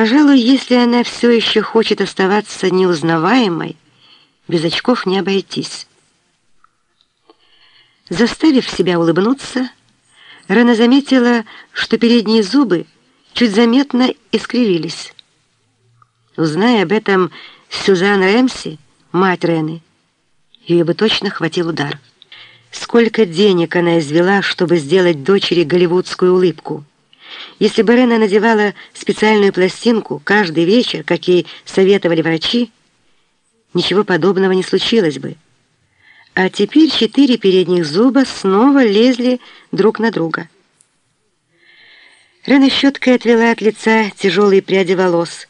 Пожалуй, если она все еще хочет оставаться неузнаваемой, без очков не обойтись. Заставив себя улыбнуться, Рена заметила, что передние зубы чуть заметно искривились. Узная об этом Сюзан Рэмси, мать Рены, ее бы точно хватил удар. Сколько денег она извела, чтобы сделать дочери голливудскую улыбку. Если бы Рена надевала специальную пластинку каждый вечер, как ей советовали врачи, ничего подобного не случилось бы. А теперь четыре передних зуба снова лезли друг на друга. Рена щеткой отвела от лица тяжелые пряди волос.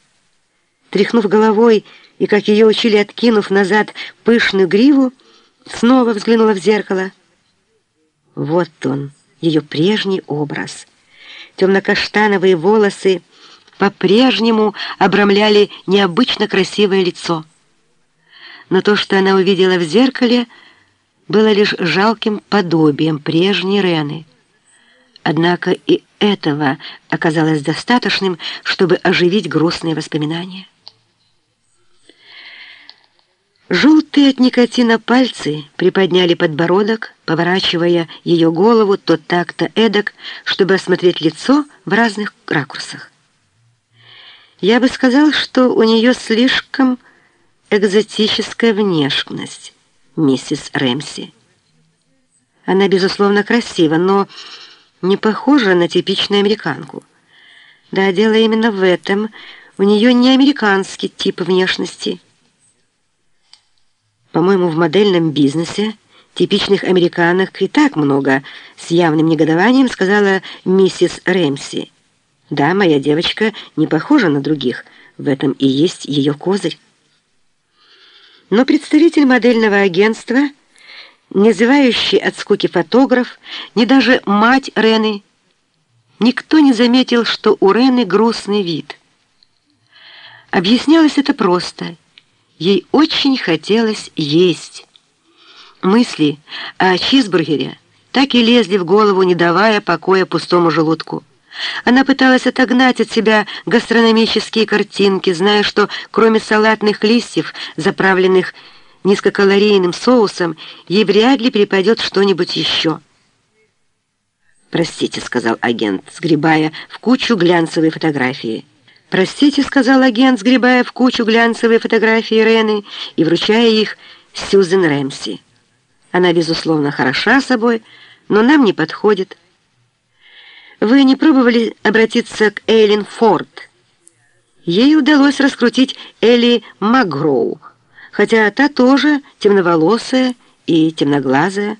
Тряхнув головой и, как ее учили, откинув назад пышную гриву, снова взглянула в зеркало. Вот он, ее прежний образ. Темно-каштановые волосы по-прежнему обрамляли необычно красивое лицо. Но то, что она увидела в зеркале, было лишь жалким подобием прежней Рены. Однако и этого оказалось достаточным, чтобы оживить грустные воспоминания. Желтые от никотина пальцы приподняли подбородок, поворачивая ее голову то так, то эдак, чтобы осмотреть лицо в разных ракурсах. Я бы сказал, что у нее слишком экзотическая внешность, миссис Рэмси. Она, безусловно, красива, но не похожа на типичную американку. Да, дело именно в этом. У нее не американский тип внешности – по-моему, в модельном бизнесе типичных американок и так много, с явным негодованием сказала миссис Рэмси. Да, моя девочка не похожа на других, в этом и есть ее козырь. Но представитель модельного агентства, не зевающий от скуки фотограф, ни даже мать Рены, никто не заметил, что у Рены грустный вид. Объяснялось это просто – Ей очень хотелось есть. Мысли о чизбургере так и лезли в голову, не давая покоя пустому желудку. Она пыталась отогнать от себя гастрономические картинки, зная, что кроме салатных листьев, заправленных низкокалорийным соусом, ей вряд ли припадет что-нибудь еще. «Простите», — сказал агент, сгребая в кучу глянцевые фотографии. «Простите», — сказал агент, сгребая в кучу глянцевые фотографии Рены и вручая их Сьюзен Рэмси. «Она, безусловно, хороша собой, но нам не подходит». «Вы не пробовали обратиться к Эйлин Форд?» Ей удалось раскрутить Элли Макгроу, хотя та тоже темноволосая и темноглазая.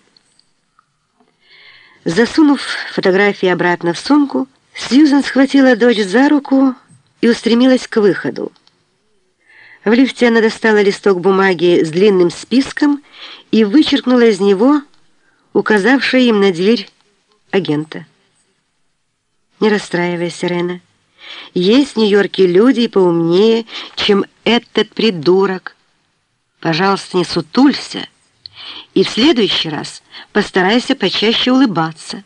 Засунув фотографии обратно в сумку, Сьюзен схватила дочь за руку и устремилась к выходу. В лифте она достала листок бумаги с длинным списком и вычеркнула из него указавшее им на дверь агента. «Не расстраивайся, Рена. Есть в Нью-Йорке люди поумнее, чем этот придурок. Пожалуйста, не сутулься, и в следующий раз постарайся почаще улыбаться».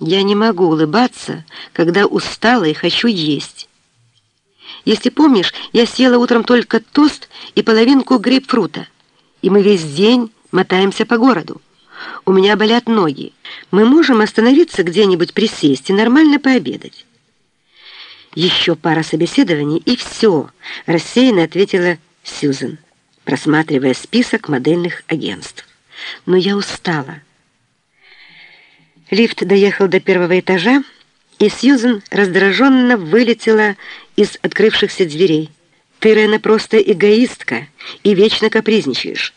Я не могу улыбаться, когда устала и хочу есть. Если помнишь, я съела утром только тост и половинку грейпфрута, и мы весь день мотаемся по городу. У меня болят ноги. Мы можем остановиться где-нибудь присесть и нормально пообедать. Еще пара собеседований, и все, рассеянно ответила Сьюзен, просматривая список модельных агентств. Но я устала. Лифт доехал до первого этажа, и Сьюзен раздраженно вылетела из открывшихся дверей. «Ты, Рена, просто эгоистка и вечно капризничаешь.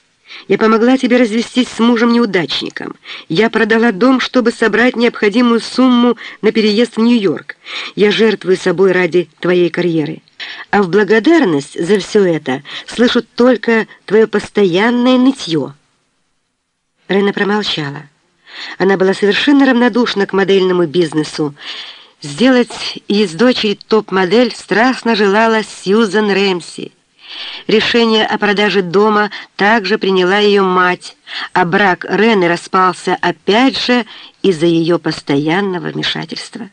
Я помогла тебе развестись с мужем-неудачником. Я продала дом, чтобы собрать необходимую сумму на переезд в Нью-Йорк. Я жертвую собой ради твоей карьеры. А в благодарность за все это слышу только твое постоянное нытье». Рена промолчала. Она была совершенно равнодушна к модельному бизнесу. Сделать из дочери топ-модель страстно желала Сьюзан Рэмси. Решение о продаже дома также приняла ее мать, а брак Рены распался опять же из-за ее постоянного вмешательства.